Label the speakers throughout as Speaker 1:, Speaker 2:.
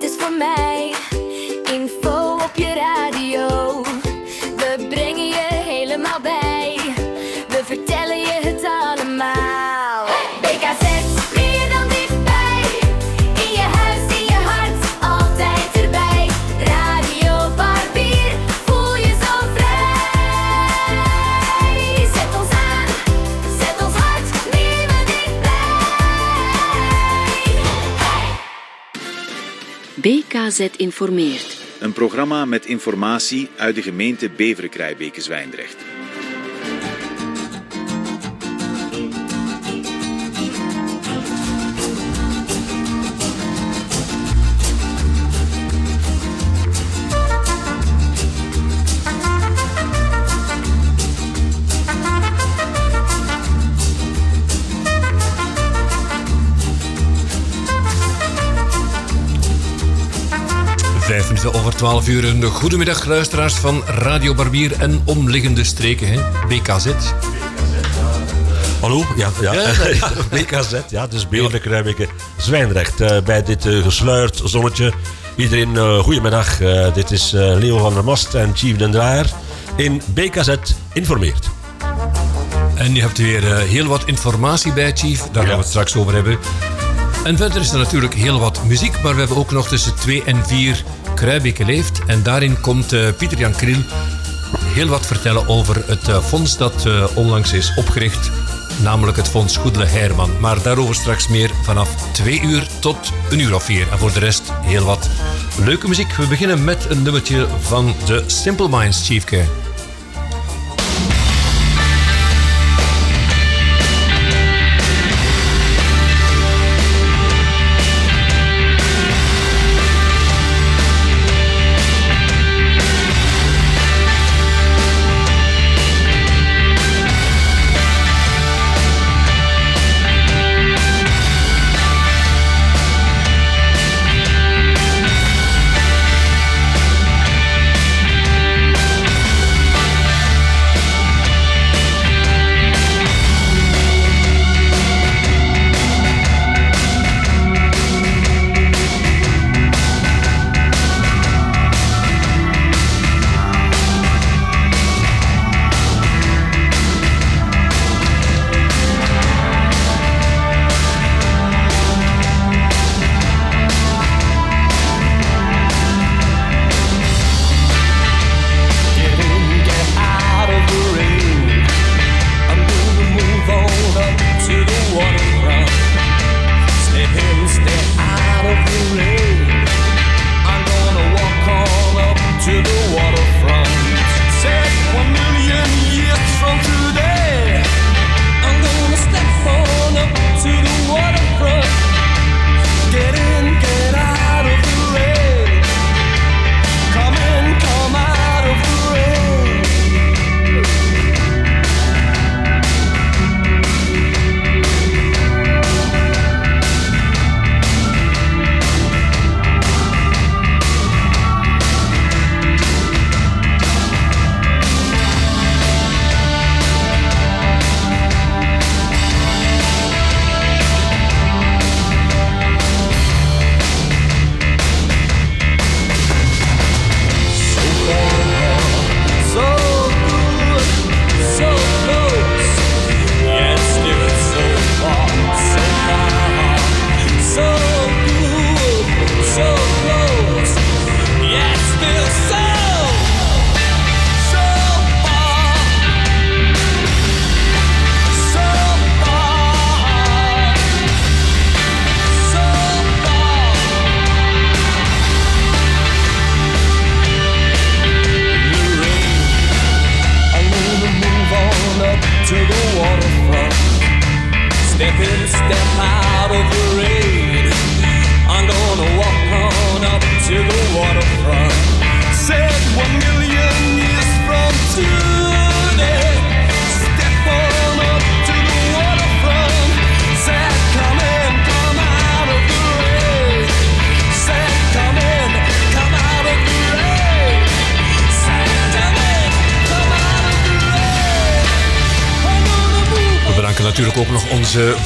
Speaker 1: dit voor mij.
Speaker 2: Informeert.
Speaker 3: Een programma met informatie uit de gemeente Beveren-Krijbeke-Zwijndrecht.
Speaker 4: 12 uur een goede middag, luisteraars van Radio Barbier en omliggende streken, hè? BKZ.
Speaker 5: Hallo, ja, ja.
Speaker 4: ja,
Speaker 5: ja. BKZ, ja, dus is Ruimeke eh, Zwijnrecht. Eh, bij dit uh, gesluierd zonnetje. Iedereen, uh, goedemiddag. dit is Leo van der Mast en Chief Den Draaier in BKZ Informeert.
Speaker 4: En je hebt weer heel wat informatie bij, Chief. Daar gaan we het straks over hebben. En verder is er natuurlijk heel wat muziek, maar we hebben ook nog tussen twee en vier Kruibeke leeft. En daarin komt eh, Pieter Jan Kriel heel wat vertellen over het eh, fonds dat eh, onlangs is opgericht. Namelijk het Fonds Goedele Herman. Maar daarover straks meer vanaf 2 uur tot een uur of 4. En voor de rest heel wat leuke muziek. We beginnen met een nummertje van de Simple Minds, Chiefke.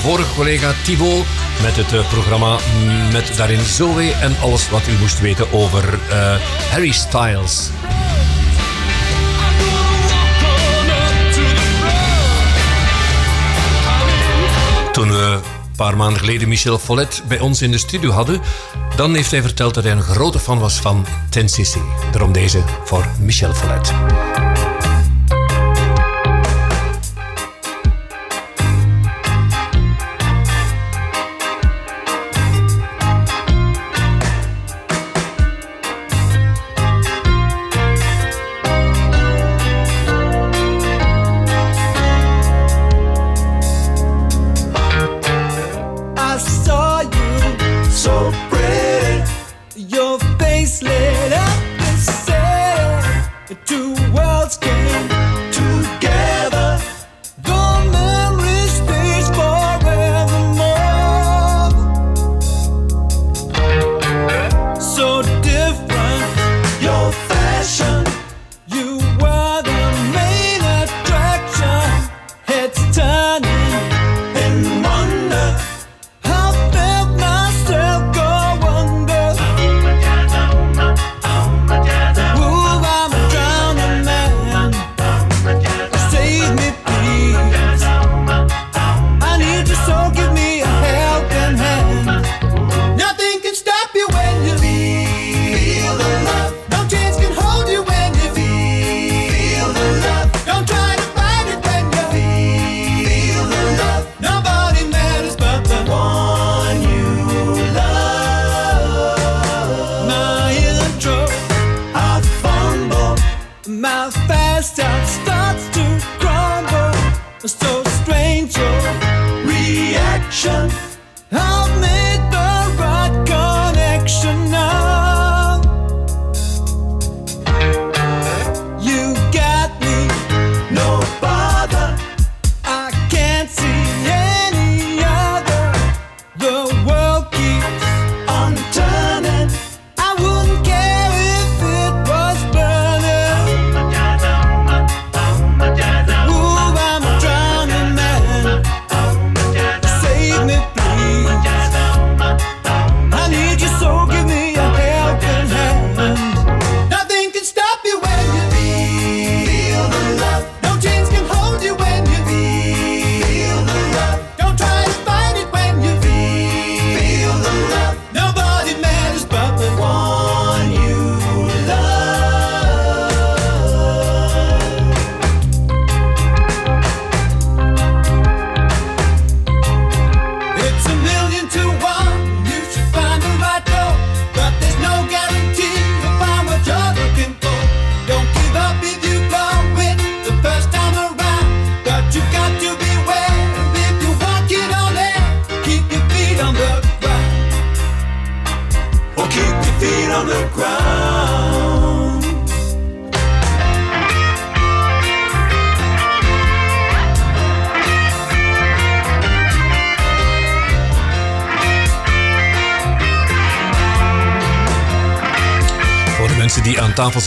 Speaker 4: Vorige collega Thibaut
Speaker 6: met het eh, programma met daarin Zoe en alles wat u moest weten over eh, Harry Styles. Toen we een paar maanden geleden Michel Follet bij ons in de studio hadden, dan heeft hij verteld dat hij een grote fan was van Ten Sissi. Daarom deze voor Michel Follet.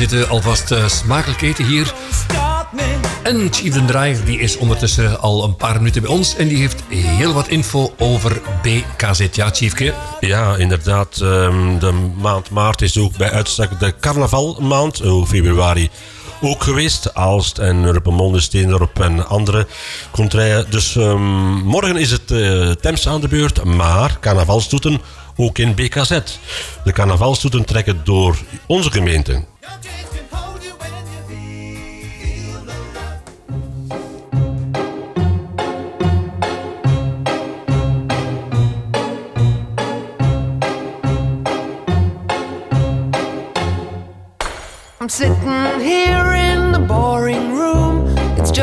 Speaker 6: Zitten, alvast eh, smakelijk eten hier. En Chief den Draaier die is ondertussen al een paar minuten bij ons en die heeft heel wat info over BKZ. Ja, Chiefke.
Speaker 5: Ja, inderdaad. ehm, de maand maart is ook bij uitstek de carnavalmaand. Oh, februari ook geweest. Aalst en Ruppemonde, Steendorp en andere contraien. Dus ehm, morgen is het eh Thames aan de beurt. Maar carnavalstoeten ook in BKZ. De carnavalstoeten trekken door onze gemeente.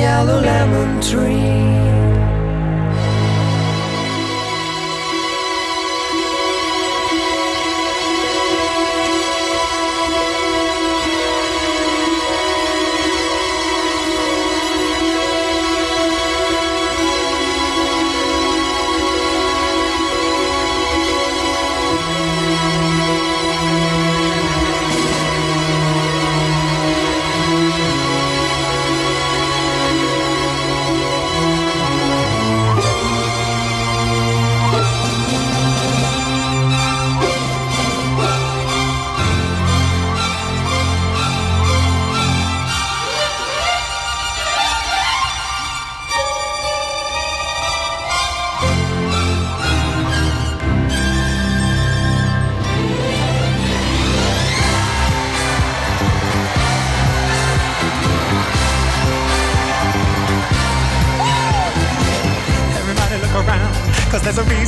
Speaker 7: yellow lemon tree.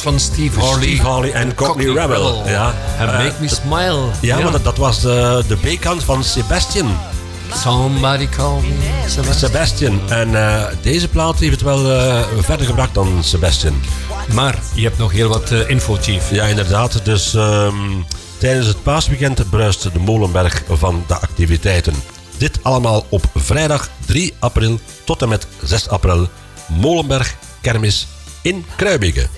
Speaker 8: van Steve dus
Speaker 9: Harley. Harley en Cockney, Rebel. Ja.
Speaker 8: And
Speaker 9: eh,
Speaker 8: Make Me Smile.
Speaker 9: Ja, ja. maar dat, was de, de van Sebastian.
Speaker 8: Somebody call me Sebastian.
Speaker 9: En eh, deze plaat heeft het wel eh, verder gebracht dan Sebastian.
Speaker 8: Maar je hebt nog heel wat info, Chief.
Speaker 9: Ja, inderdaad. Dus ehm, tijdens het paasweekend bruist de Molenberg van de activiteiten. Dit allemaal op vrijdag 3 april tot en met 6 april. Molenberg Kermis in Kruibeke.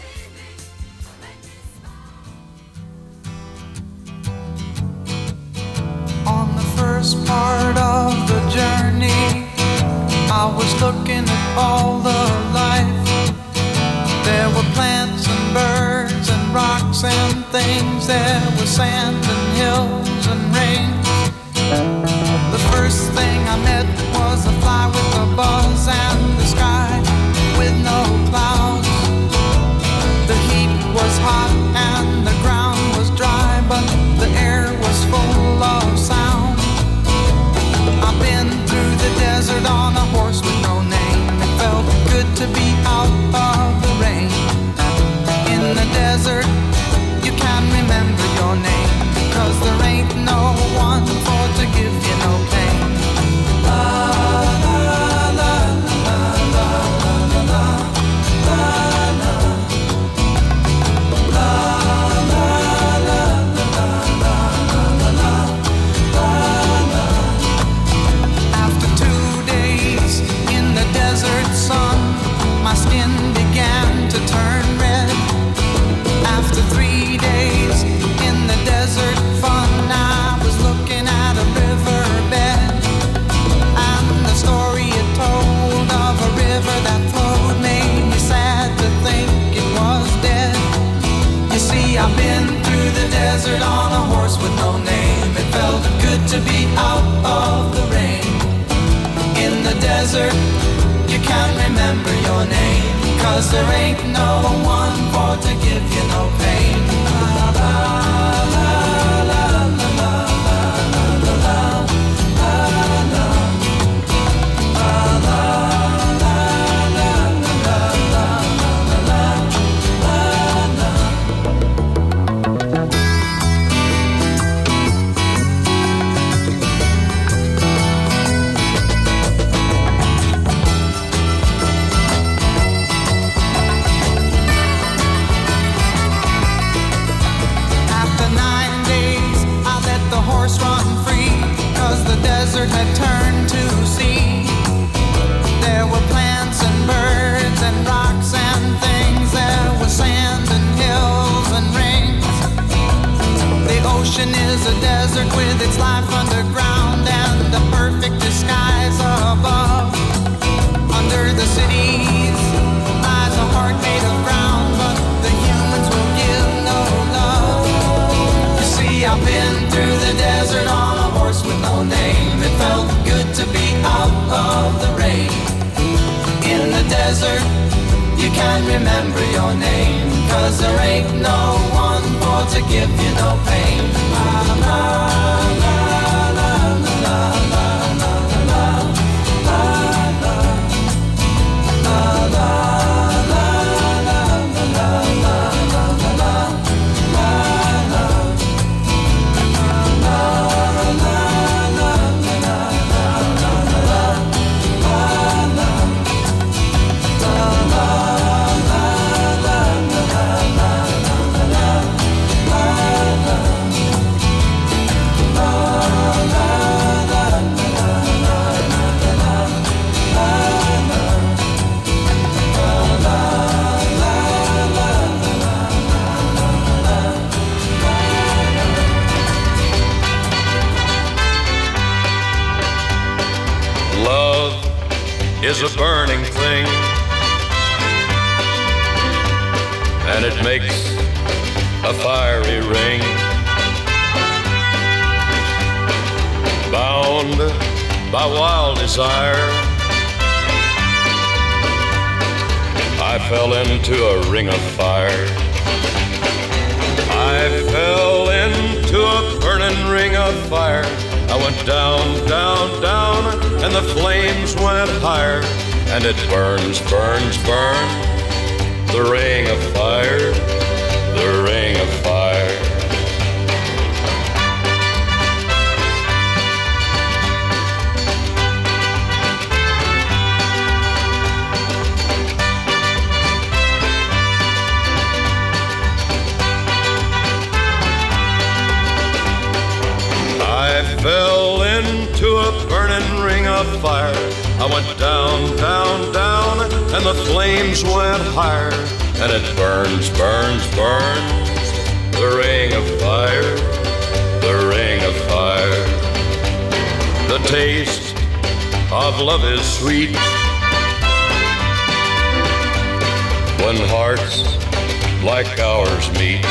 Speaker 10: Like ours meet.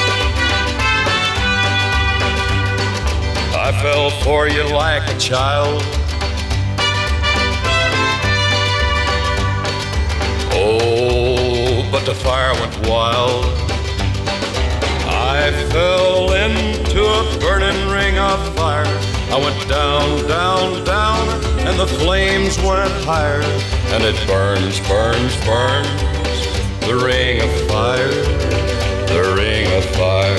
Speaker 10: I fell for you like a child. Oh, but the fire went wild. I fell into a burning ring of fire. I went down, down, down, and the flames went higher. And it burns, burns, burns. The ring of fire, the ring of fire.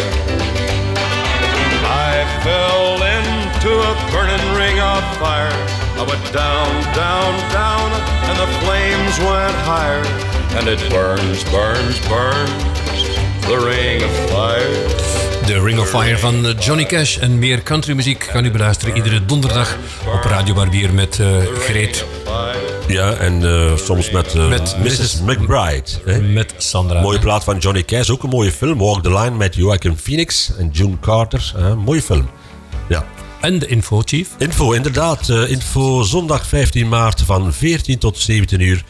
Speaker 10: I fell into a burning ring of fire. I went down, down, down, and the flames went higher. And it burns, burns, burns. The ring of fire.
Speaker 8: De Ring of Fire van eh, Johnny Cash en meer countrymuziek kan u beluisteren iedere donderdag op Radio Barbier met eh, Greet.
Speaker 5: Ja, en eh, soms met, eh,
Speaker 8: Met
Speaker 5: Mrs. McBride. hè.
Speaker 8: Met Sandra.
Speaker 5: Mooie plaat van Johnny Cash, ook een mooie film. Walk the Line met Joaquin Phoenix en June Carter. hè. mooie film. Ja.
Speaker 8: En de info, Chief.
Speaker 5: Info, inderdaad. eh, info zondag 15 maart van 14 tot 17 uur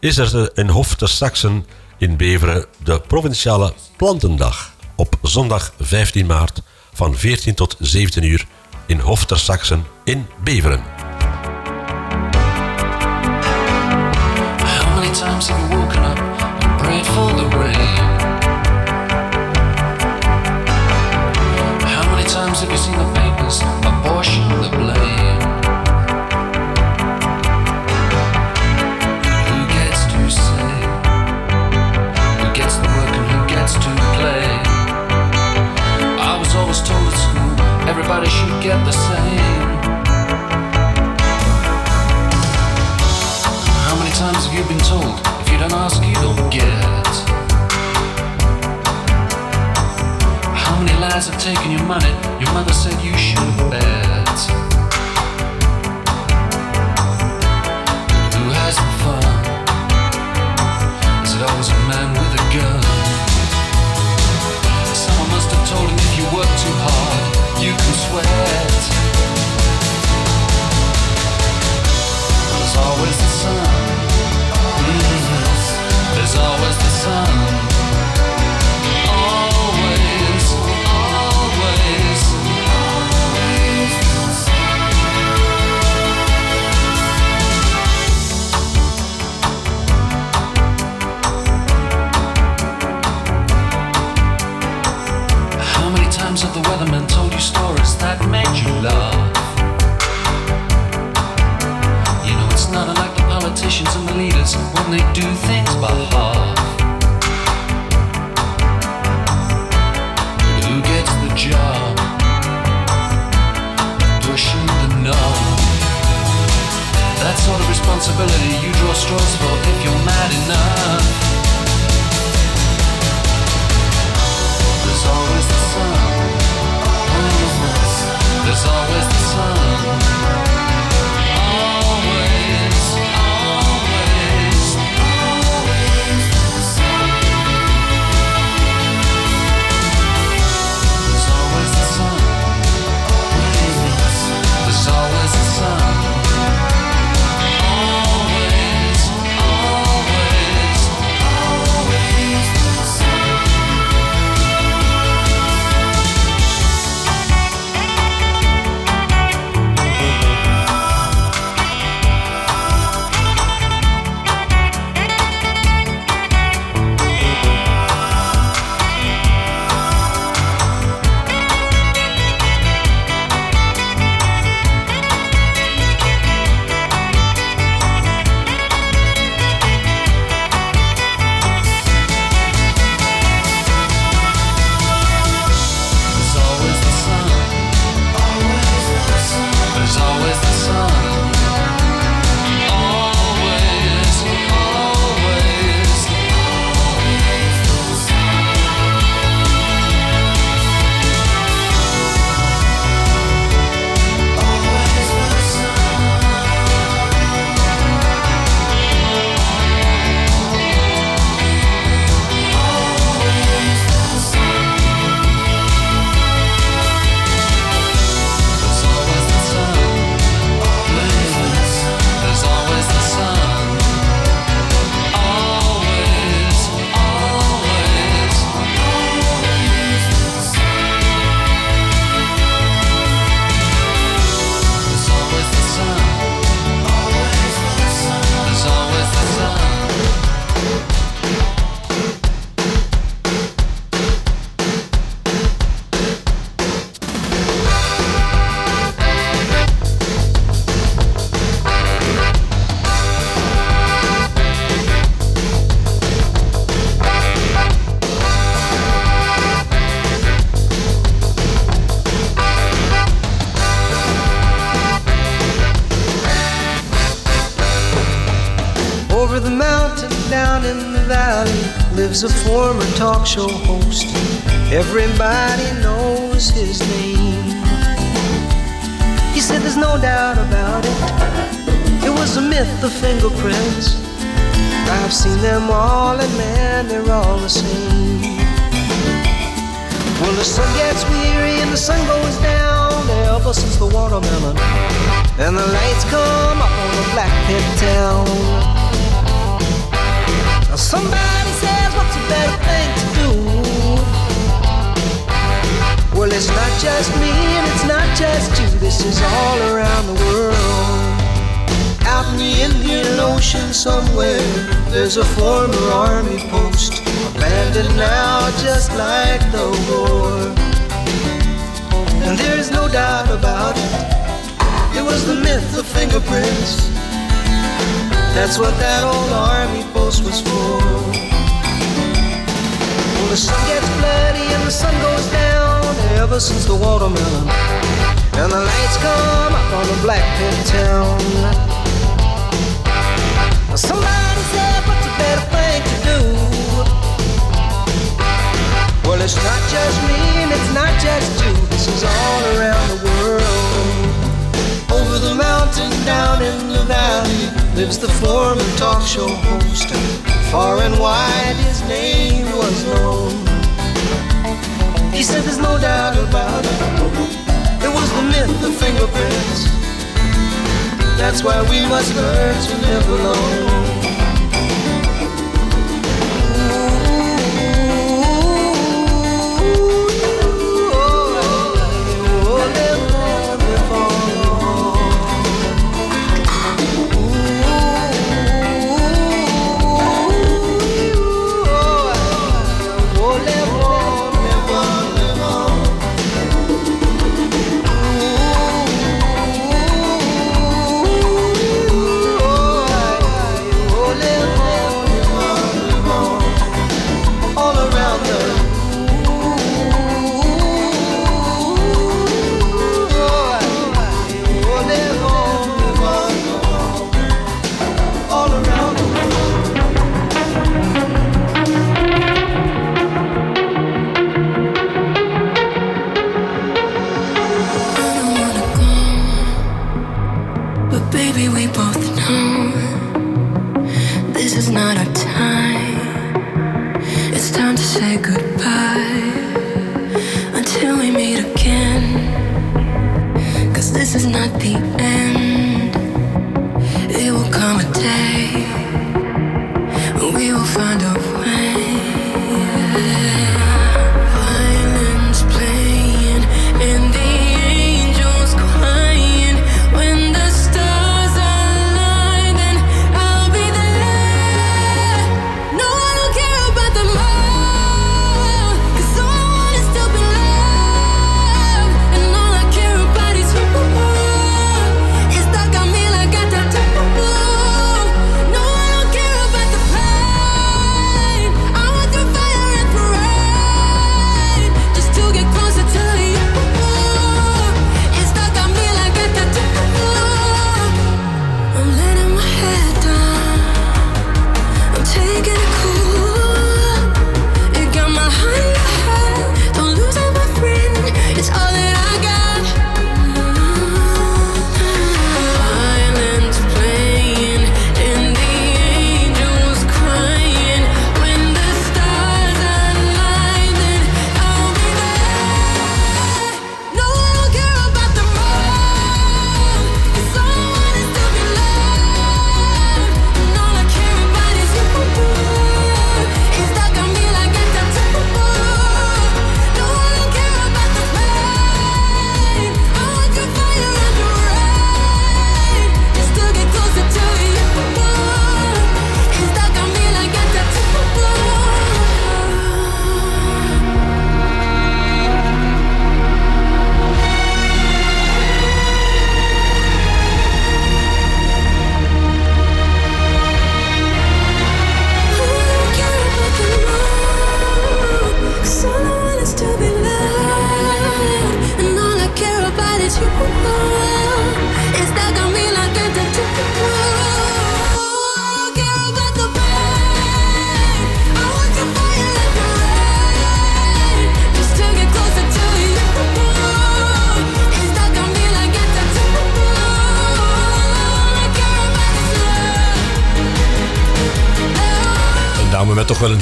Speaker 5: is er in Hof te Saxen in Beveren de Provinciale Plantendag. Op zondag 15 maart van 14 tot 17 uur in Hof ter Saxen in Beveren.
Speaker 11: Many times have you woken up and prayed for the rain? How many times have you seen the papers apportion the blame? Who gets to say? Who gets the work and who gets to play? I was always told at school everybody should get the same. guys are taken your money. Your mother said you should bet. Who has the fun? Is it always a man with a gun? Someone must have told him if you work too hard, you can sweat.
Speaker 12: There's always the sun. Mm-hmm. There's always the sun. that made you laugh. You know, it's not unlike the politicians and the leaders when they do things by half. But who gets the job? Pushing the knob. That sort of responsibility you draw straws for if you're mad enough. There's always the sun. There's always the sun.
Speaker 7: show host. Far and wide his name was known. He said there's no doubt about it. It was the myth, of fingerprints. That's why we must learn to live alone.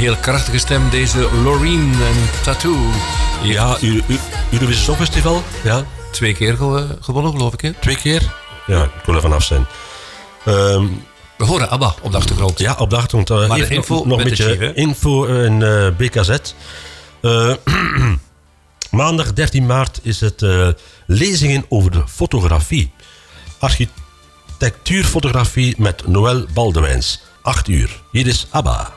Speaker 8: heel krachtige stem, deze Loreen en Tattoo.
Speaker 1: Ja, Eurovisie Songfestival. Ja.
Speaker 8: Twee keer gewonnen, geloof ik.
Speaker 1: Twee keer? Ja, ik wil er vanaf zijn. Ehm,
Speaker 8: We horen ABBA op de achtergrond.
Speaker 1: Ja, op de achtergrond. Eh,
Speaker 8: maar info
Speaker 1: nog, een beetje info en eh, BKZ. Eh, maandag 13 maart is het lezingen over de fotografie. Architectuurfotografie met Noël Baldewijns. 8 uur. Hier is ABBA.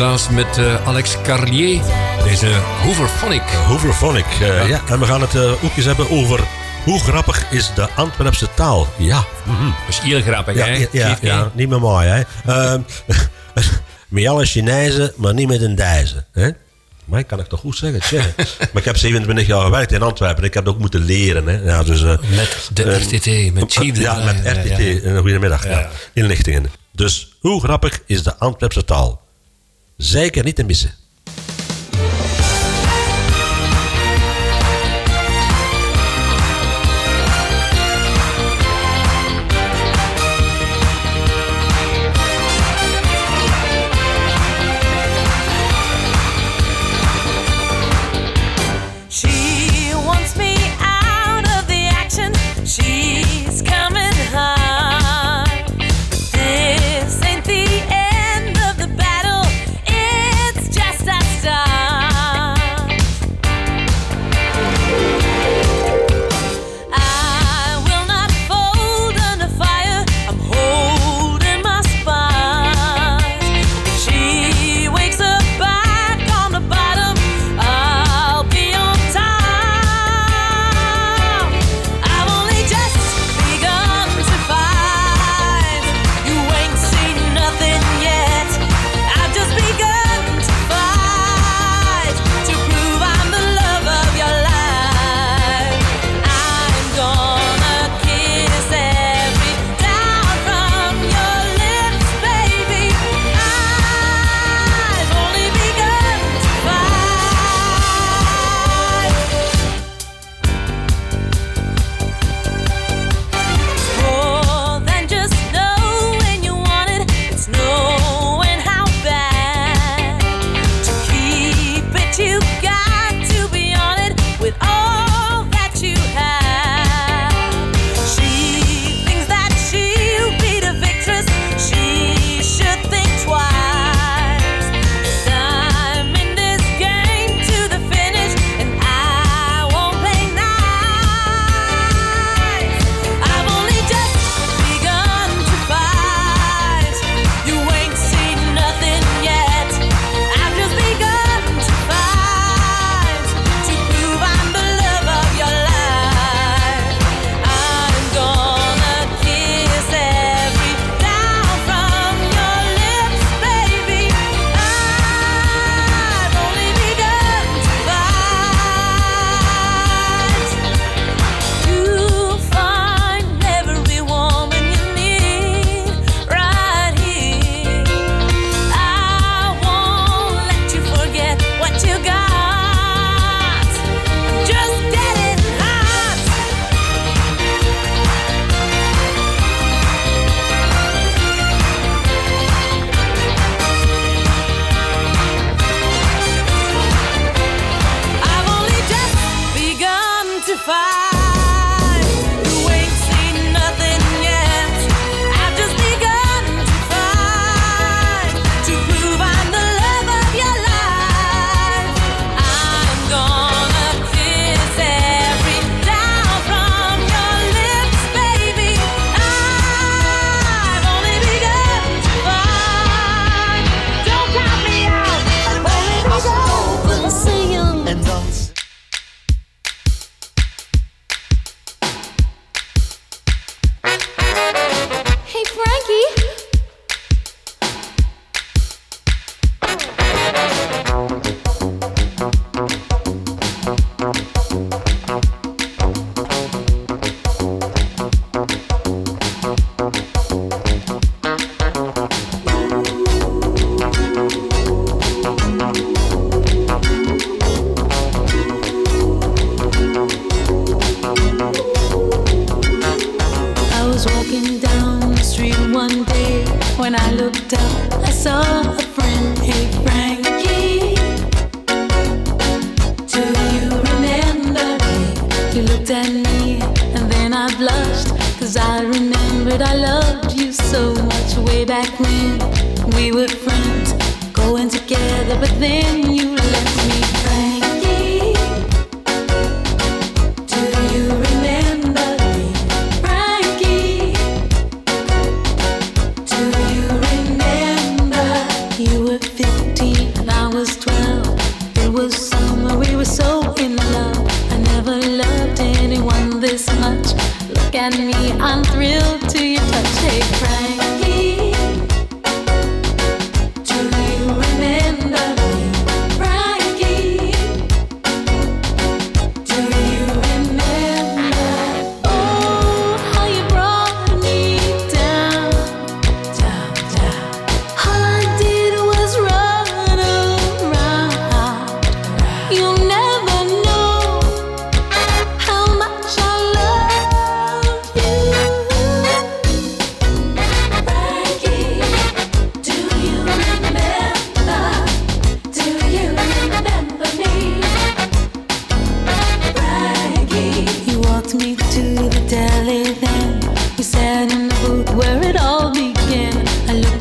Speaker 8: Sinterklaas met eh, Alex Carlier. Deze Hooverphonic.
Speaker 5: Hooverphonic, eh, ja. En we gaan het uh, ook eens hebben over hoe grappig is de Antwerpse taal. Ja. Mm.
Speaker 8: Dat is heel grappig,
Speaker 5: ja,
Speaker 8: hè?
Speaker 5: Ja, ja, niet meer mooi, hè? Ehm, met alle Chinezen, maar niet met een dijzen, hè? Maar ik kan het toch goed zeggen. Tjie. maar ik heb 27 jaar gewerkt in Antwerpen. Ik heb het ook moeten leren. Hè. Ja, dus,
Speaker 8: met de
Speaker 5: ehm,
Speaker 8: RTT, met Chile. Uh,
Speaker 5: ja, met RTT.
Speaker 8: Ja.
Speaker 5: Goedemiddag. Ja. Inlichtingen. Dus hoe grappig is de Antwerpse taal? Zeker niet te missen.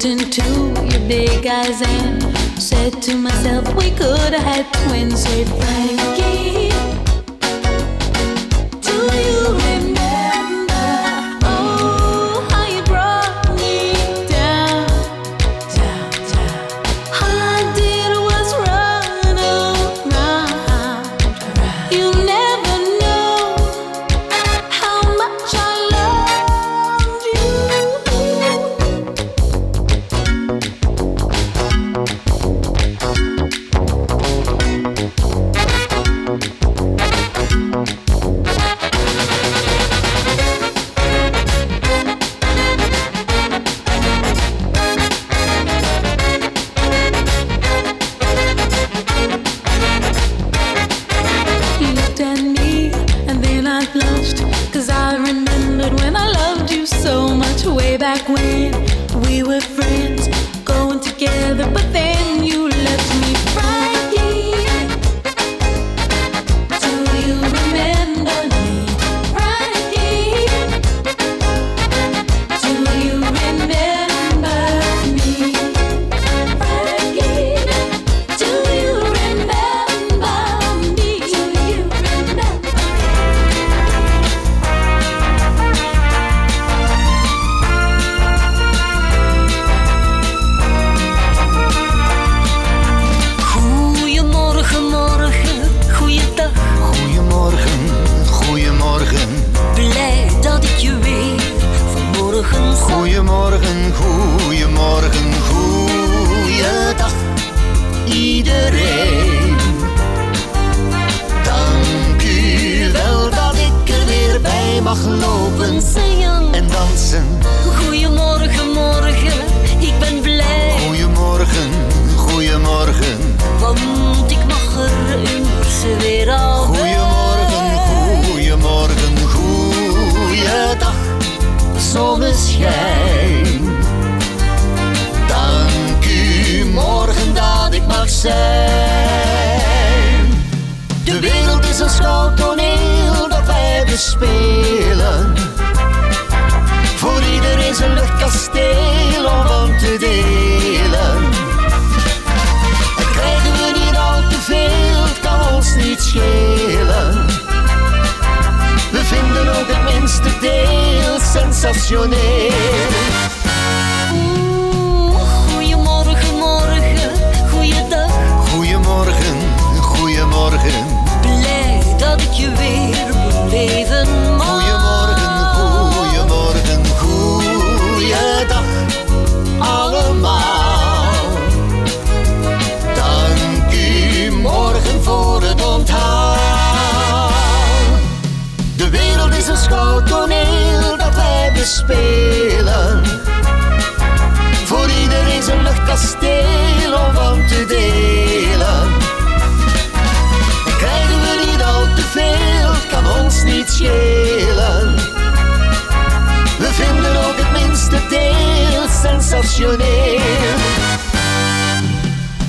Speaker 13: into your big eyes and said to myself, we could have had twins if Frankie.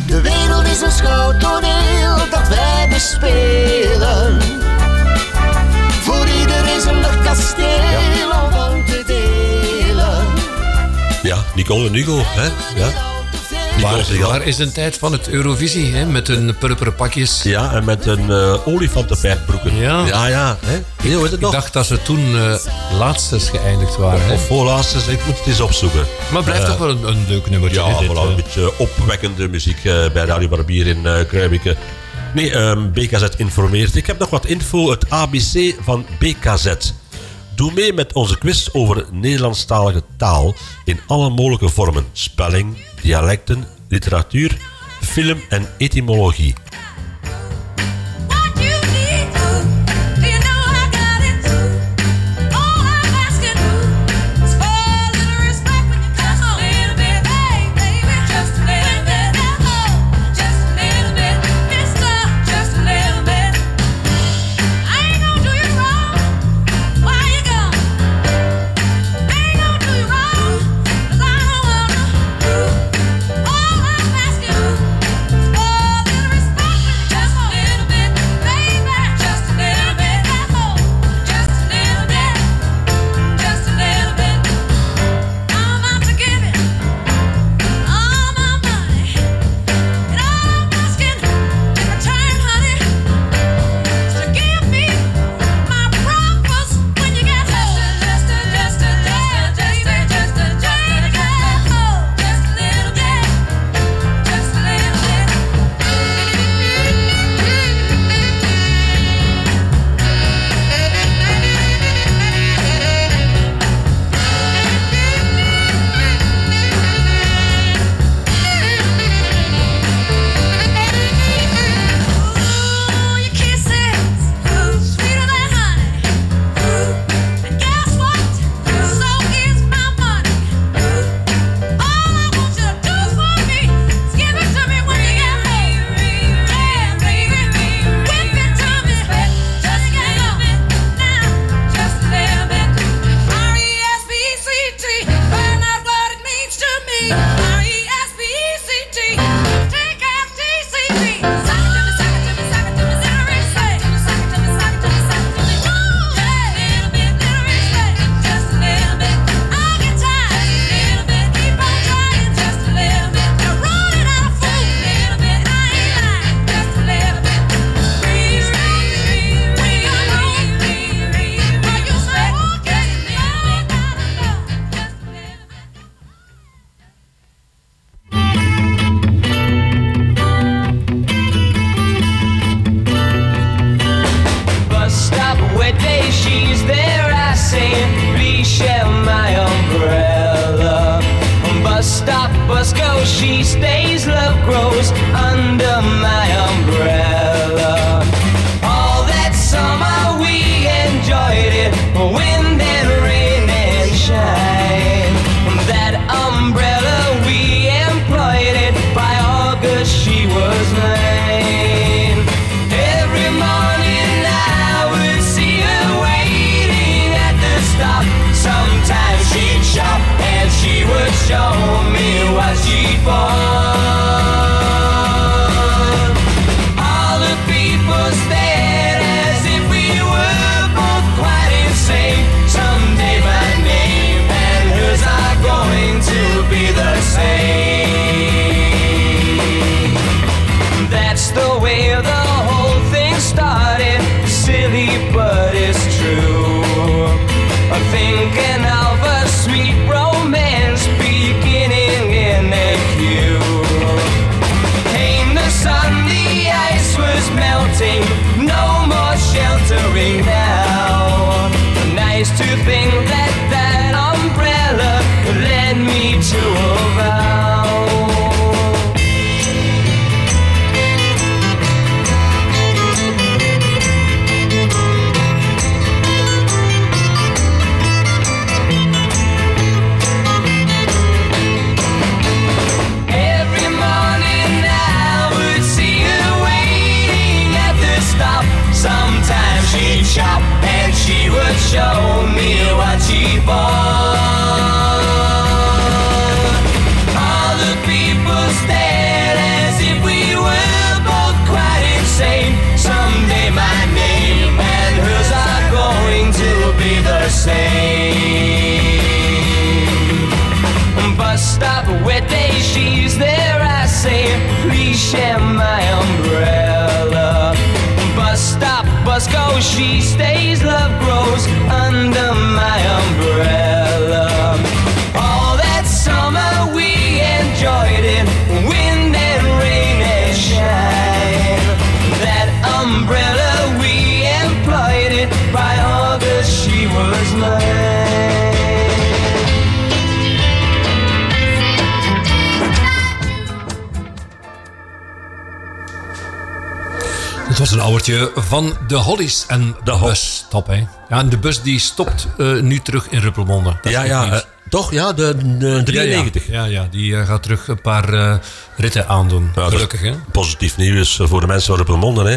Speaker 7: De wereld is een schouwtoneel dat wij
Speaker 13: bespelen. Voor iedereen zijn luchtkasteel om van te delen.
Speaker 14: Ja, Nicole en Hugo, hè? Ja.
Speaker 8: Waar is een tijd van het Eurovisie, hè? met hun purperen pakjes?
Speaker 14: Ja, en met een uh, olifantenpijpbroeken.
Speaker 8: Ja.
Speaker 14: Ja, ja. Hè? Hoe is het
Speaker 8: Ik dacht dat ze toen eh laatstes geëindigd waren. Hè?
Speaker 14: Of voorlaatste, ik moet het eens opzoeken.
Speaker 8: Maar blijft
Speaker 14: Eh,
Speaker 8: toch wel een, een leuk nummertje.
Speaker 14: Ja,
Speaker 8: dit,
Speaker 14: een beetje opwekkende muziek bij Radio Barbier in Kruibeke. Nee, ehm, BKZ informeert. Ik heb nog wat info. Het ABC van BKZ. Doe mee met onze quiz over Nederlandstalige taal in alle mogelijke vormen. Spelling, dialecten, literatuur, film en etymologie.
Speaker 8: is een ouwertje van de Hollies en de, bus. Top, hè? Ja, en de bus die stopt eh, nu terug in Ruppelmonde.
Speaker 15: Ja, ja. Eh, toch? Ja, de, de 93.
Speaker 8: Ja, ja, die eh, gaat terug een paar ritten aandoen. Gelukkig, hè?
Speaker 15: Positief nieuws voor de mensen van Ruppelmonde, hè?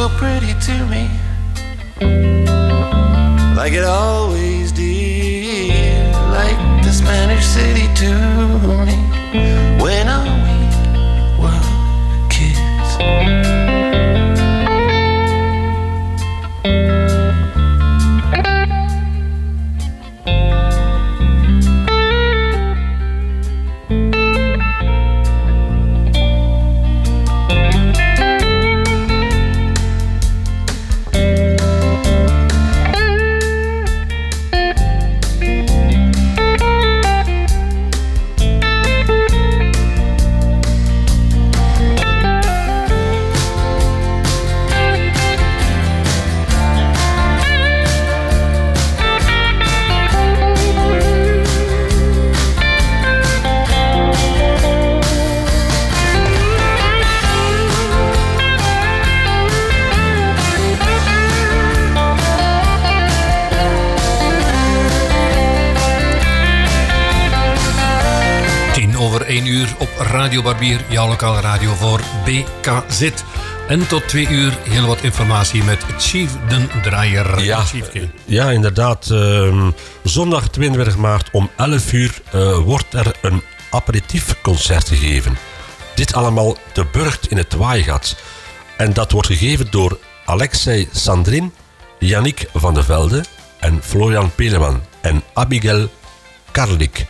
Speaker 16: so pretty to me.
Speaker 8: Radio Barbier, jouw lokale radio voor BKZ. En tot twee uur heel wat informatie met Chief Den Draaier.
Speaker 5: Ja, ja inderdaad. Ehm, zondag 22 maart om 11 uur eh, wordt er een aperitiefconcert gegeven. Dit allemaal te Burgt in het Waaigat. En dat wordt gegeven door Alexei Sandrin, Yannick van der Velde en Florian Peleman en Abigail Karlik.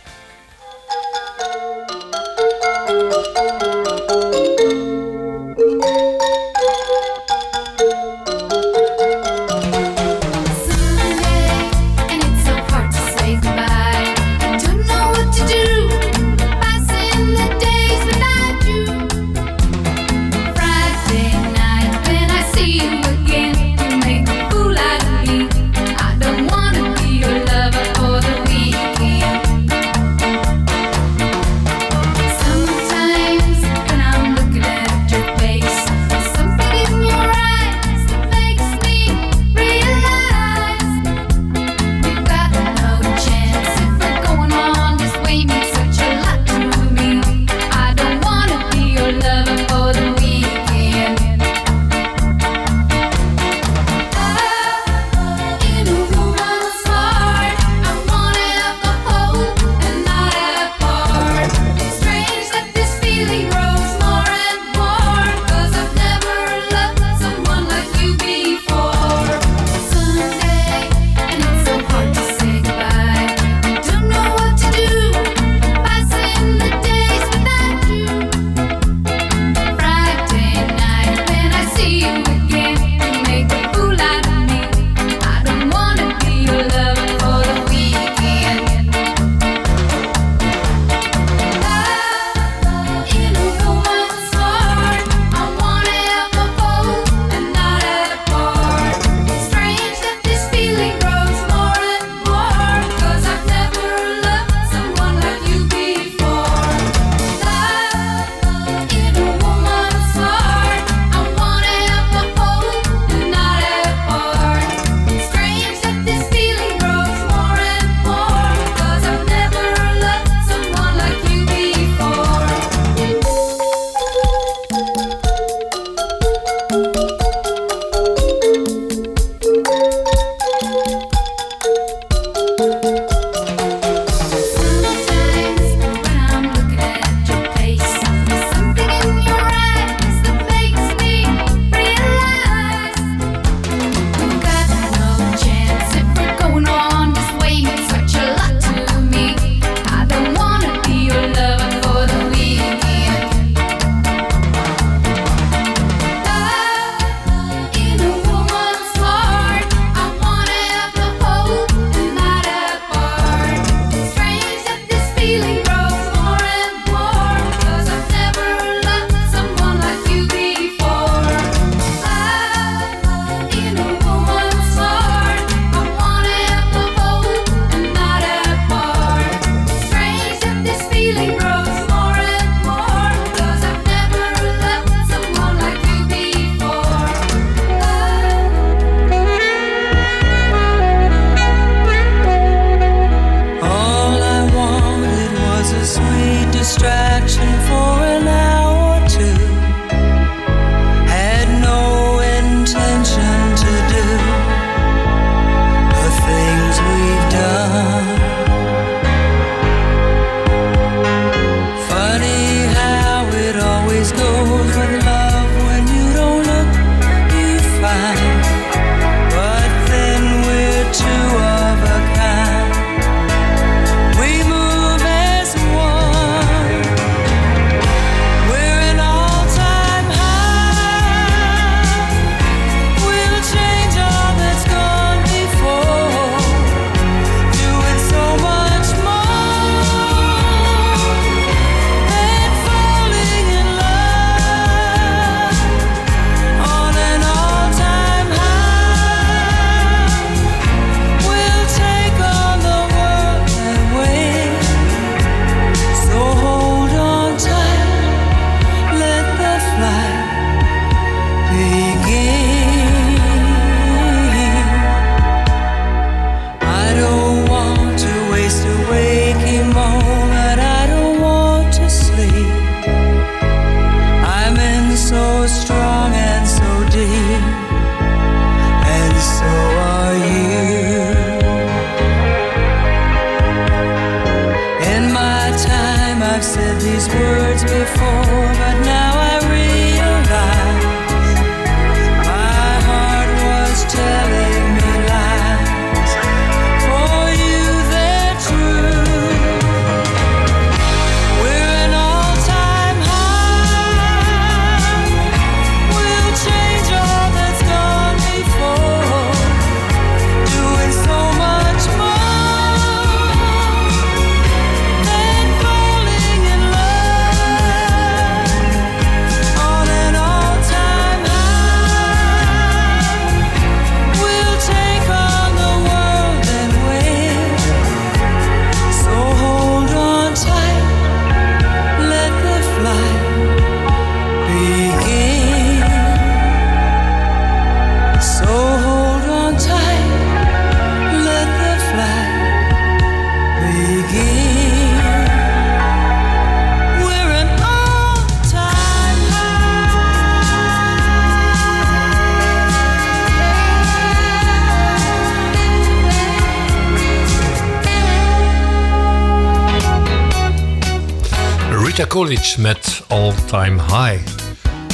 Speaker 8: Met All Time High.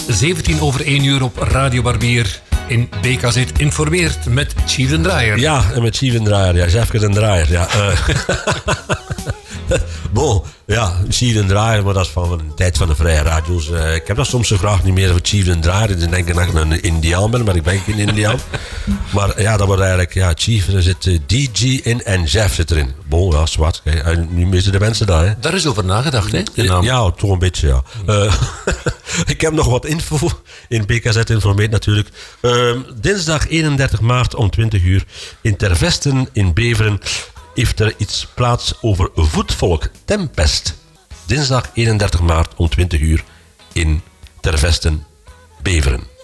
Speaker 8: 17 over 1 uur op Radio Barbier in BKZ informeert met Steven Draaier.
Speaker 5: Ja, en met Steven Draaier. Ja, even een draaier. Ja, eh. bon, ja, Steven Draaier, maar dat is van een tijd van de vrije radio's. Eh, ik heb dat soms zo graag niet meer voor Steven Draaier. Dan denk ik dat ik een Indiaan ben, maar ik ben geen Indiaan. Maar ja, dat wordt eigenlijk, ja, Chief, er zit eh, DJ in en Jeff zit erin. Bon, ja, zwart. Kijk, en nu missen de mensen daar, hè.
Speaker 8: Daar is over nagedacht, hè? de naam.
Speaker 5: Ja, toch een beetje, ja. Eh, ik heb nog wat info in BKZ Informeert natuurlijk. Ehm, dinsdag 31 maart om 20 uur in Tervesten in Beveren heeft er iets plaats over voetvolk Tempest. Dinsdag 31 maart om 20 uur in Tervesten Beveren.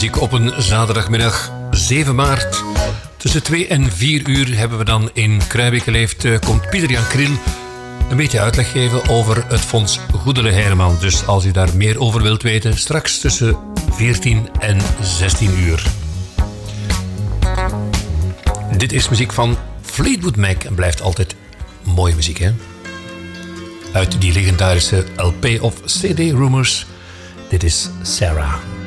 Speaker 8: Muziek op een zaterdagmiddag 7 maart. Tussen 2 en 4 uur hebben we dan in Kruijbeke Leeft... eh, komt Pieter-Jan Kriel een beetje uitleg geven over het Fonds Goedele Heineman. Dus als u daar meer over wilt weten, straks tussen 14 en 16 uur. Dit is muziek van Fleetwood Mac en blijft altijd mooie muziek, hè? Uit die legendarische LP of CD Rumors. Dit is Sarah.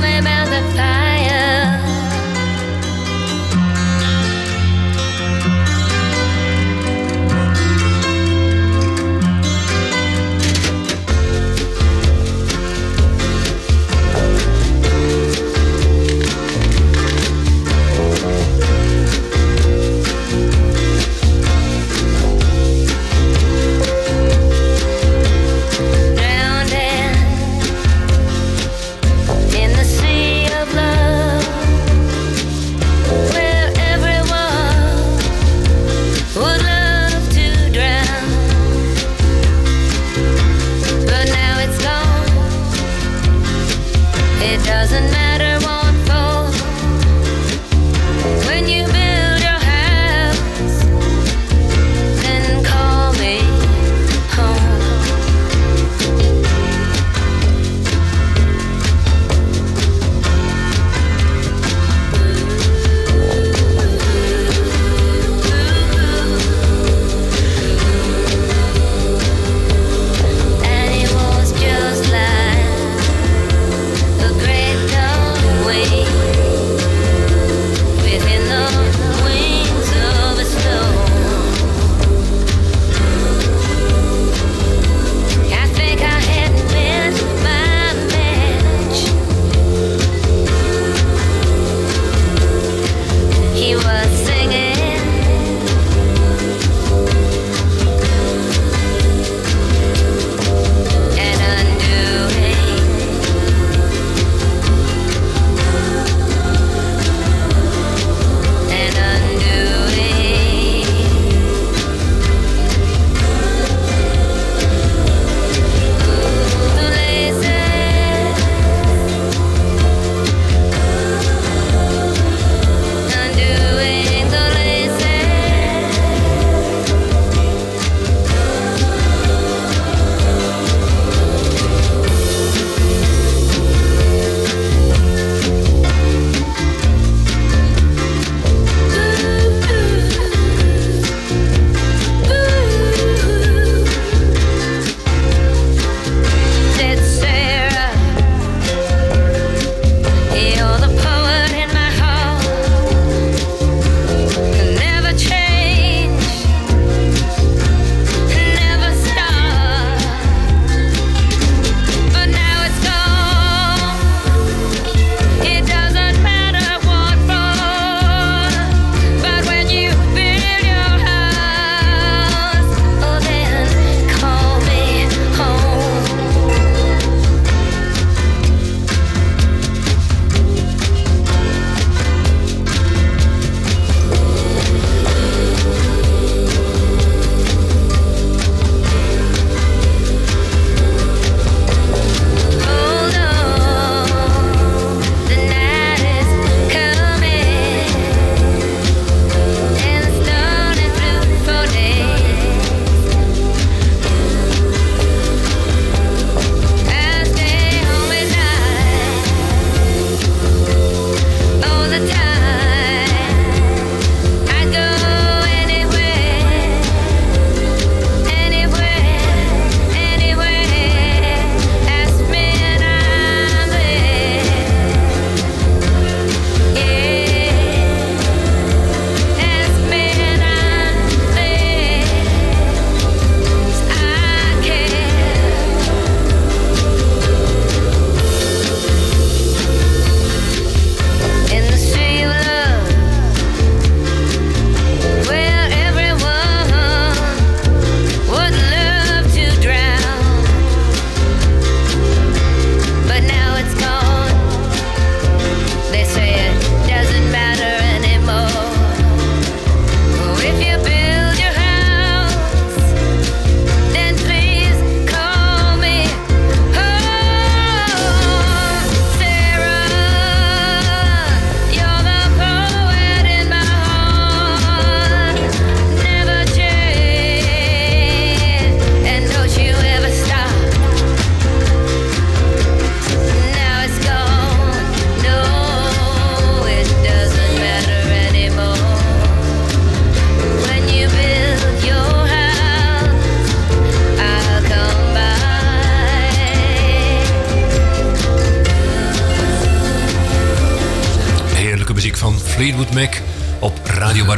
Speaker 8: maybe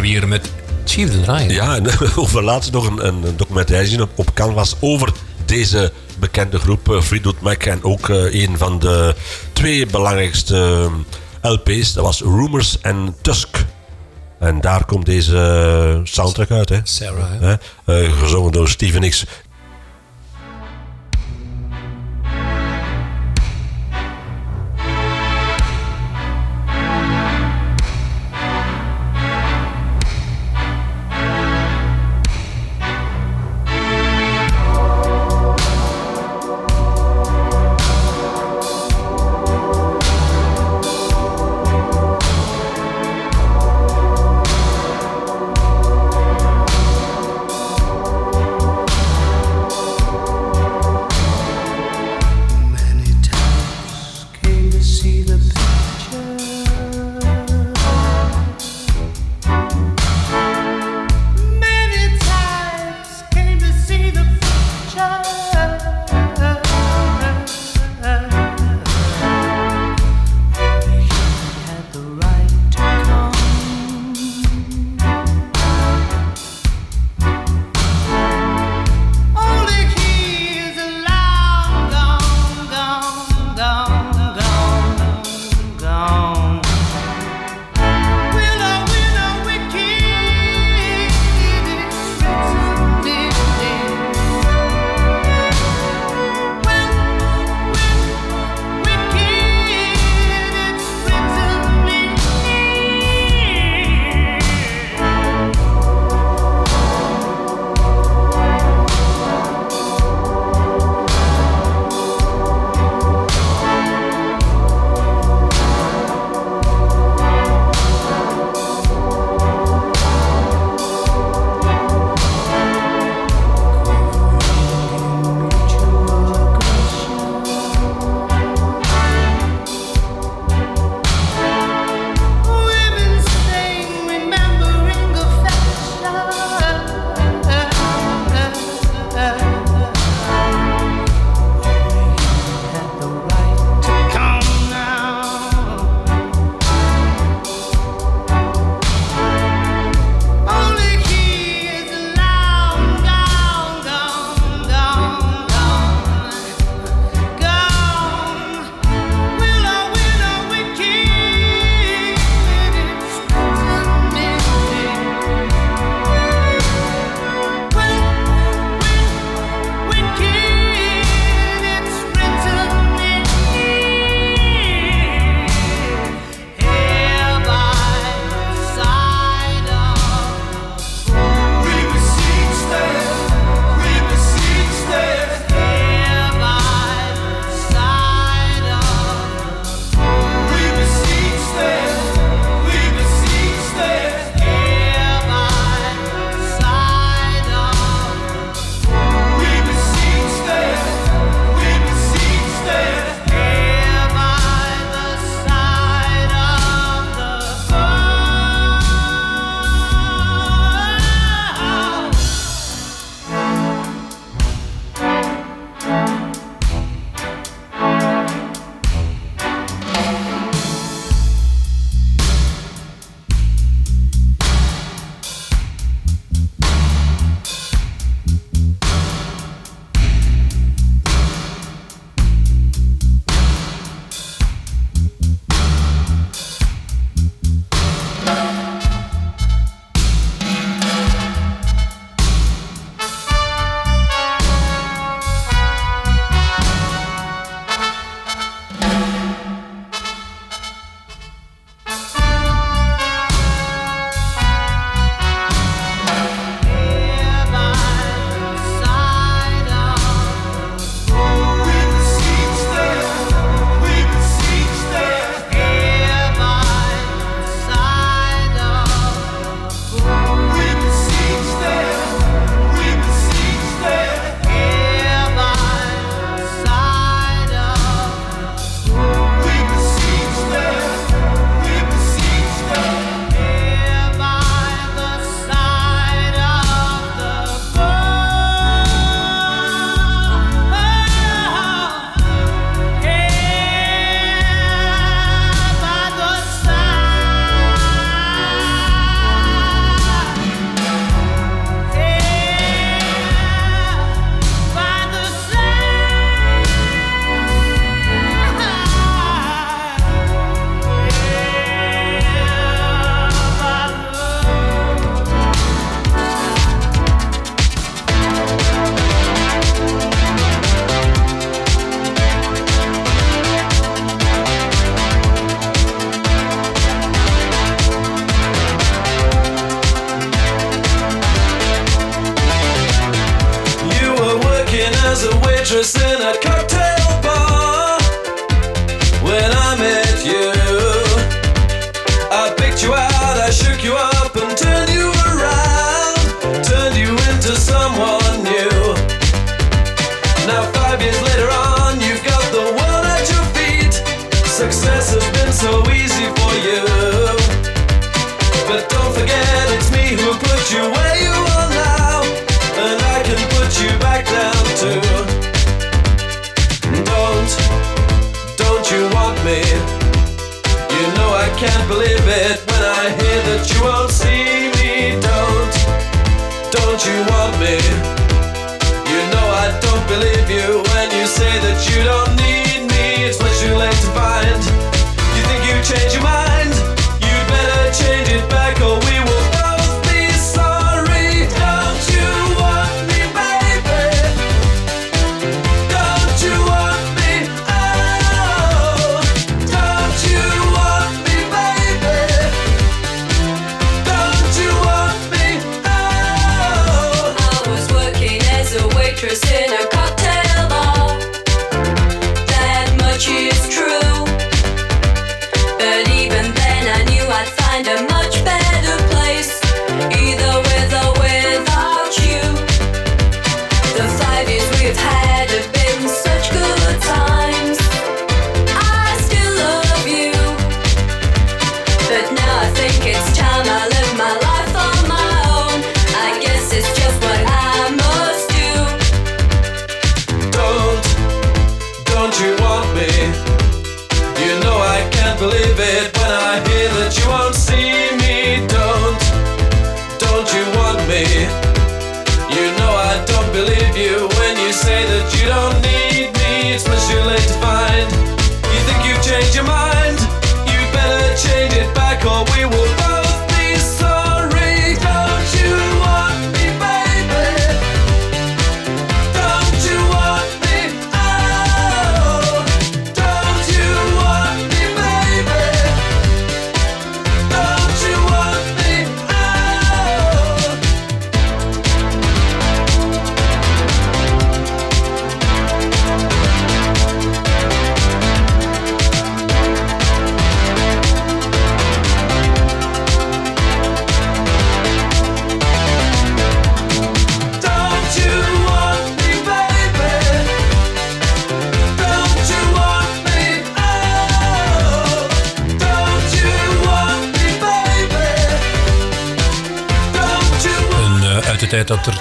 Speaker 8: Barbier met Chief de Draaier.
Speaker 5: Ja, en over laatst nog een, een, documentaire gezien op, op Canvas over deze bekende groep eh, Fleetwood Mac. En ook eh, een van de twee belangrijkste eh, LP's. Dat was Rumors en Tusk. En daar komt deze soundtrack uit. Hè?
Speaker 8: Sarah, hè?
Speaker 5: Gezongen door Steven X.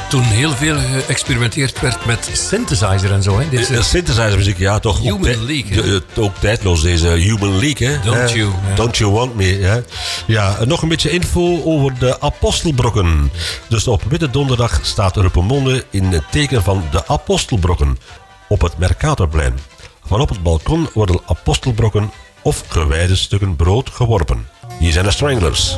Speaker 8: toen heel veel geëxperimenteerd werd met synthesizer en zo. Hè. Deze
Speaker 5: De synthesizer muziek, ja, toch.
Speaker 8: Human
Speaker 5: ook,
Speaker 8: League,
Speaker 5: de- eh, ook tijdloos, deze Human League. Hè?
Speaker 8: Don't
Speaker 5: Eh,
Speaker 8: you.
Speaker 5: Don't you want me. Hè? Ja, nog een beetje info over de apostelbrokken. Dus op Witte Donderdag staat Ruppelmonde in het teken van de apostelbrokken op het Mercatorplein. Vanop het balkon worden apostelbrokken of gewijde stukken brood geworpen. Hier zijn de Stranglers.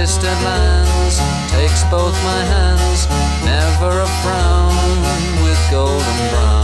Speaker 11: distant lands takes both my hands never a frown with golden brown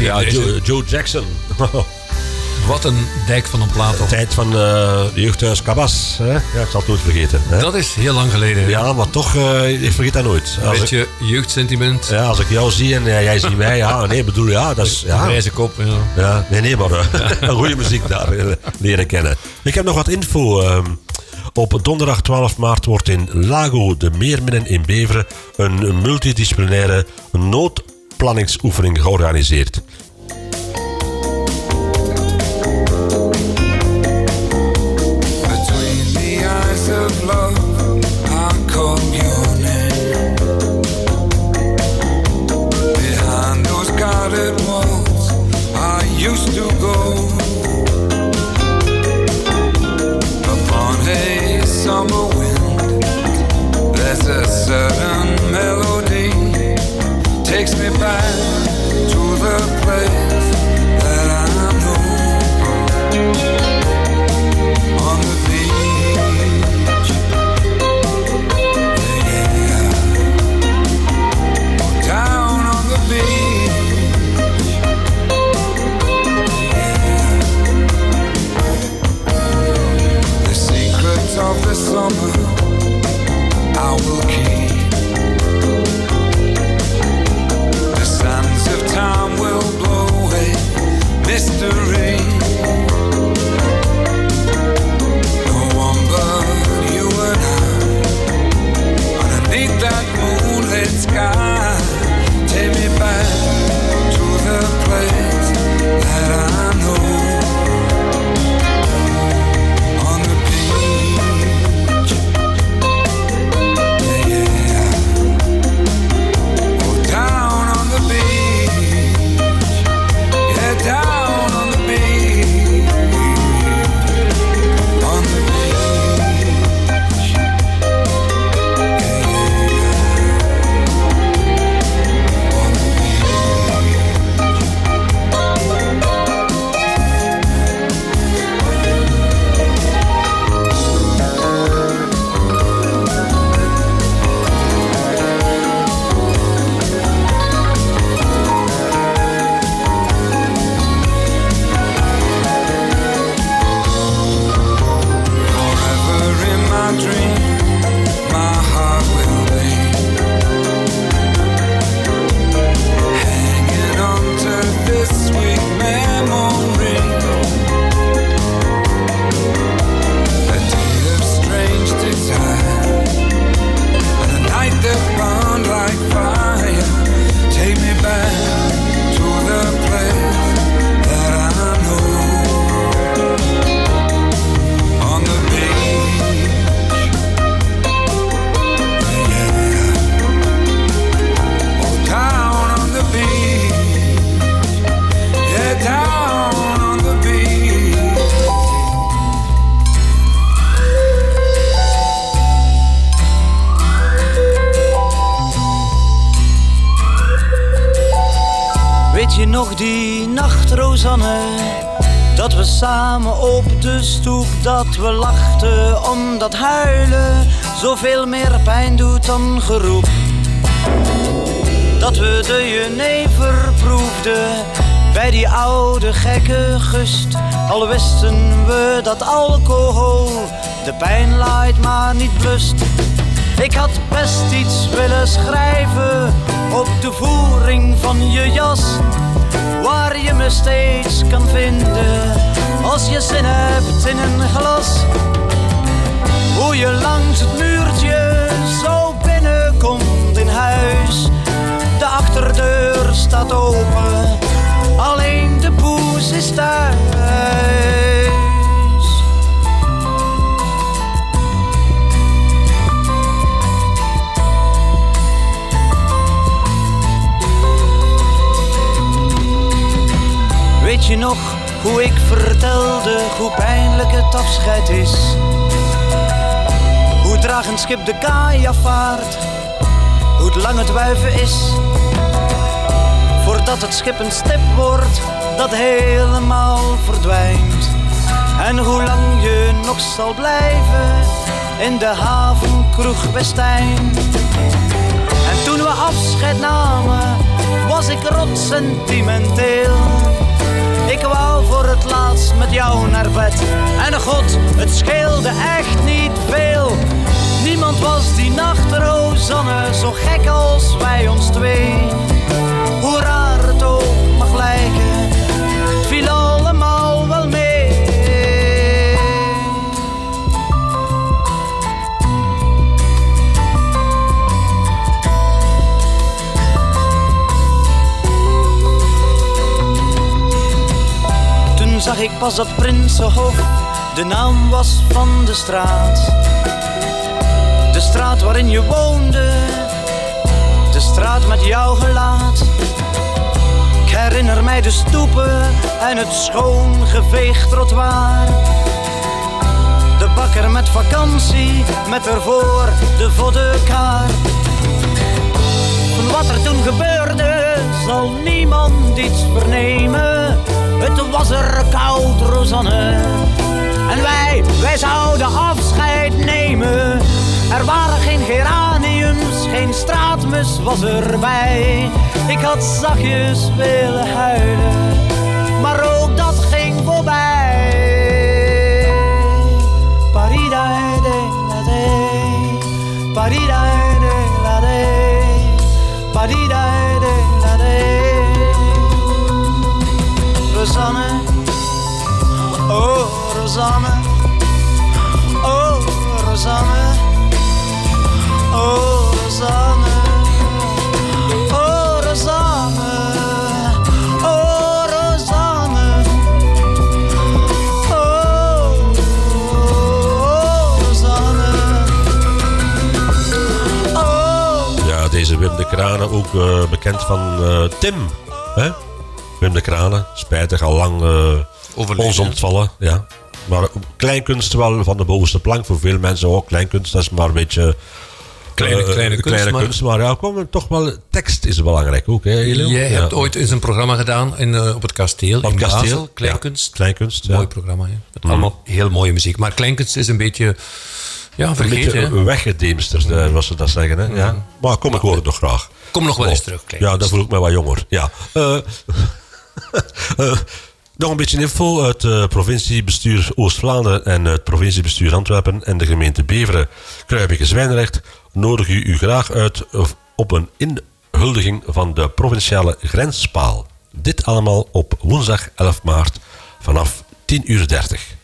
Speaker 5: Ja. Joe, Joe Jackson.
Speaker 8: Wat een dijk van een plaat.
Speaker 5: Tijd van eh, jeugdhuis Cabas. Hè? Ja, ik zal het nooit vergeten. Hè?
Speaker 8: Dat is heel lang geleden.
Speaker 5: Ja, maar toch, eh, ik vergeet dat nooit.
Speaker 8: Een beetje jeugdsentiment.
Speaker 5: Ja, als ik jou zie en eh, jij ziet mij, ja, nee, bedoel ja, dat is... Ja.
Speaker 8: Een grijze kop. Ja.
Speaker 5: Ja, nee, nee, maar een goede muziek daar leren kennen. Ik heb nog wat info. ehm. op donderdag 12 maart wordt in Lago de Meerminnen in Beveren een multidisciplinaire noodplanningsoefening georganiseerd.
Speaker 17: Steeds kan vinden als je zin hebt in een glas. Hoe je langs het muurtje zo binnenkomt in huis. De achterdeur staat open, alleen de poes is thuis. Hoe ik vertelde hoe pijnlijk het afscheid is? Hoe traag een schip de kaai afvaart, hoe lang het wuiven is. Voordat het schip een stip wordt dat helemaal verdwijnt. En hoe lang je nog zal blijven in de havenkroeg Westijn. En toen we afscheid namen, was ik rot sentimenteel. Ik wou voor het laatst met jou naar bed. En god, het scheelde echt niet veel. Niemand was die nacht, Rosanne, zo gek als wij ons twee. Ik pas dat Prinsenhof de naam was van de straat. De straat waarin je woonde, de straat met jouw gelaat. Ik herinner mij de stoepen en het schoon geveegd trottoir. De bakker met vakantie, met ervoor de voddenkaart. Van wat er toen gebeurde, zal niemand iets vernemen. Het was er koud, Rosanne. En wij, wij zouden afscheid nemen. Er waren geen geraniums, geen straatmus was erbij. Ik had zachtjes willen huilen, maar ook dat ging voorbij. Paridai de la de, paridai de Rosanne, oh Rosanne, oh Rosanne, oh Rosanne, oh Rosanne, oh Rosanne, oh, oh oh.
Speaker 5: Ja, deze Wim de Kranen, ook eh, bekend van eh, Tim. Hè? Wim de Kranen, spijtig, al lang eh ons ontvallen. Ja. Maar kleinkunst wel van de bovenste plank. Voor veel mensen ook. Kleinkunst, dat is maar een beetje...
Speaker 8: Kleine-
Speaker 5: eh,
Speaker 8: kleine kunst, maar-
Speaker 5: kunst. Maar ja, kom, toch wel... Tekst is belangrijk ook, hè?
Speaker 8: Jij
Speaker 5: Ja.
Speaker 8: hebt ooit eens een programma gedaan in, eh, op het kasteel.
Speaker 5: Op
Speaker 8: in
Speaker 5: het kasteel,
Speaker 8: Basel, Kleinkunst.
Speaker 5: ja. Kleinkunst, ja.
Speaker 8: Mooi programma, ja. Met
Speaker 5: Mhm.
Speaker 8: allemaal heel mooie muziek. Maar Kleinkunst is een beetje... Ja,
Speaker 5: Een
Speaker 8: vergeten.
Speaker 5: beetje
Speaker 8: hè.
Speaker 5: weggedemsterd, eh, was ze dat zeggen. Hè? Ja. Maar kom, ik hoor het nog graag.
Speaker 8: Kom nog wel
Speaker 5: Oh.
Speaker 8: eens terug,
Speaker 5: Ja, dan voel ik me wat jonger. Ja. Eh, nog een beetje info. Het eh, provinciebestuur Oost-Vlaanderen en het provinciebestuur Antwerpen en de gemeente Beveren, Kruibeke Zwijnrecht nodigen u graag uit op een inhuldiging van de provinciale grenspaal. Dit allemaal op woensdag 11 maart vanaf 10.30 uur. 30.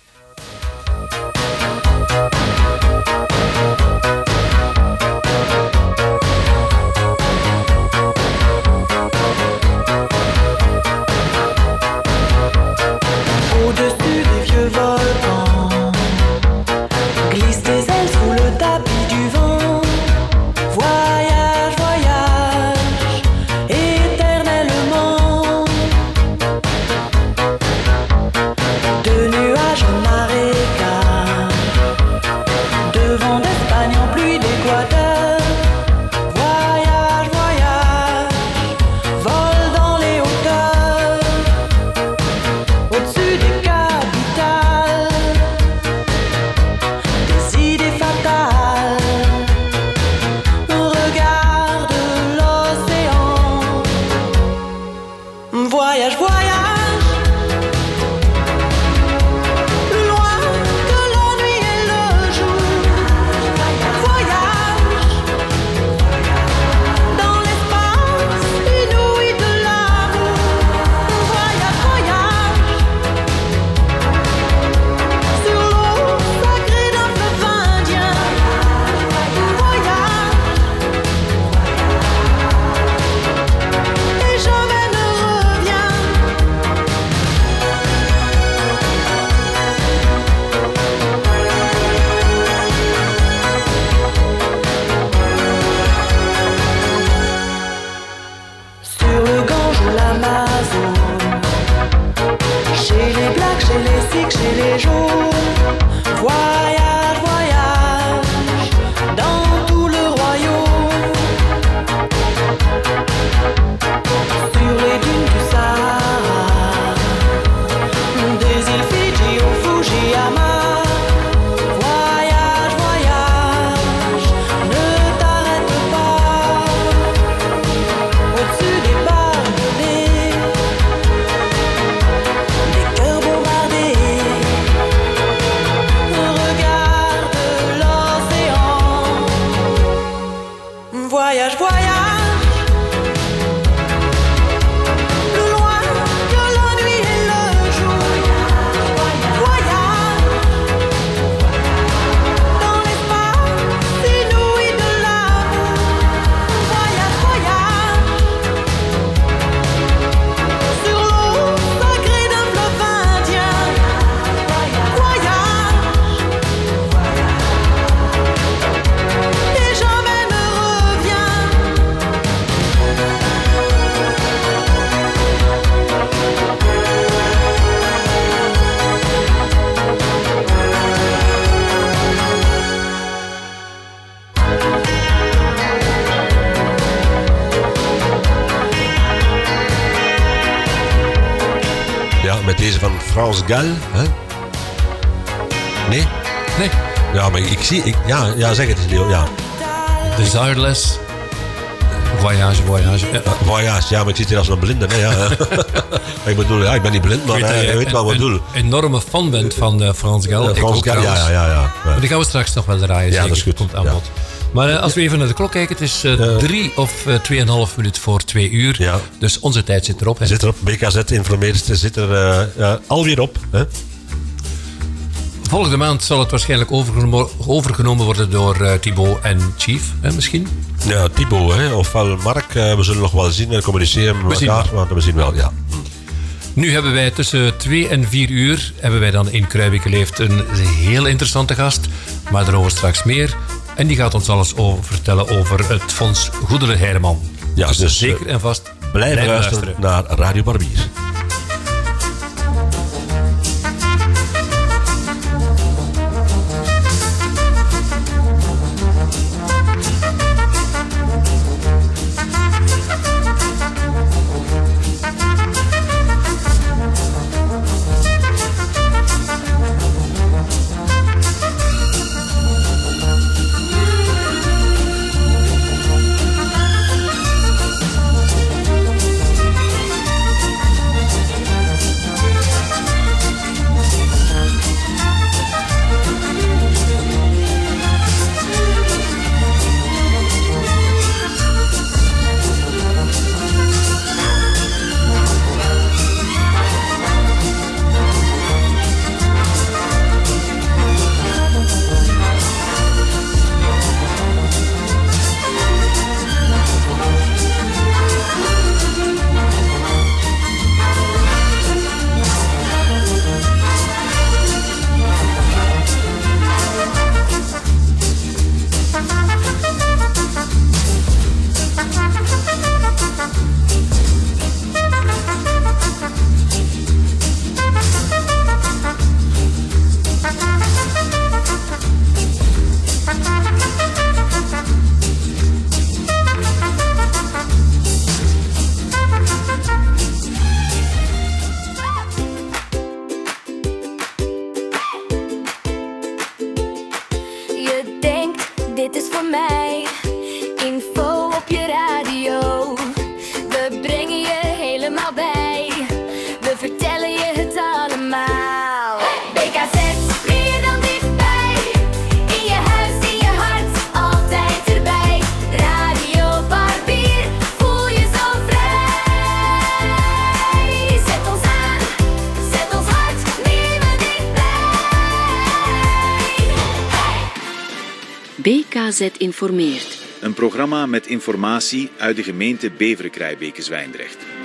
Speaker 5: Met deze van Frans Gal. Hè? Nee?
Speaker 8: Nee.
Speaker 5: Ja, maar ik zie... Ik, ja, ja, zeg het eens, Leo. Ja.
Speaker 8: Desireless. Voyage, voyage. Ja.
Speaker 5: Voyage, ja, maar ik zit hier als een blinde. Hè, ja. ik bedoel, ja, ik ben niet blind, maar
Speaker 8: Ik weet
Speaker 5: je weet wel wat ik bedoel.
Speaker 8: Een enorme fan bent van eh, Frans Gal. Ik
Speaker 5: Frans Gal, ja, ja, ja, ja.
Speaker 8: Maar die gaan we straks nog wel draaien.
Speaker 5: Ja,
Speaker 8: zeker.
Speaker 5: dat is goed.
Speaker 8: Komt aan
Speaker 5: Ja.
Speaker 8: Maar eh, als we even naar de klok kijken, het is eh, drie of eh, tweeënhalf minuut voor twee uur.
Speaker 5: Ja.
Speaker 8: Dus onze tijd zit erop. Hè.
Speaker 5: Zit erop, BKZ informeert, zit er eh, alweer op. Hè?
Speaker 8: Volgende maand zal het waarschijnlijk overgenomen, overgenomen worden door Thibaut en Chief, hè, misschien.
Speaker 5: Ja, Thibaut, hè, ofwel Mark, we zullen nog wel zien en communiceren met elkaar, maar we zien wel, ja.
Speaker 8: Nu hebben wij tussen 2 en 4 uur hebben wij dan in Kruijbeke Leeft een heel interessante gast. Maar daarover straks meer. En die gaat ons alles over vertellen over het Fonds Goedele Herman.
Speaker 5: Ja,
Speaker 8: dus,
Speaker 5: dus,
Speaker 8: zeker
Speaker 5: eh,
Speaker 8: en vast
Speaker 5: Blijf luisteren naar Radio Barbier.
Speaker 2: Informeert.
Speaker 3: Een programma met informatie uit de gemeente Beveren-Krijbeke-Zwijndrecht.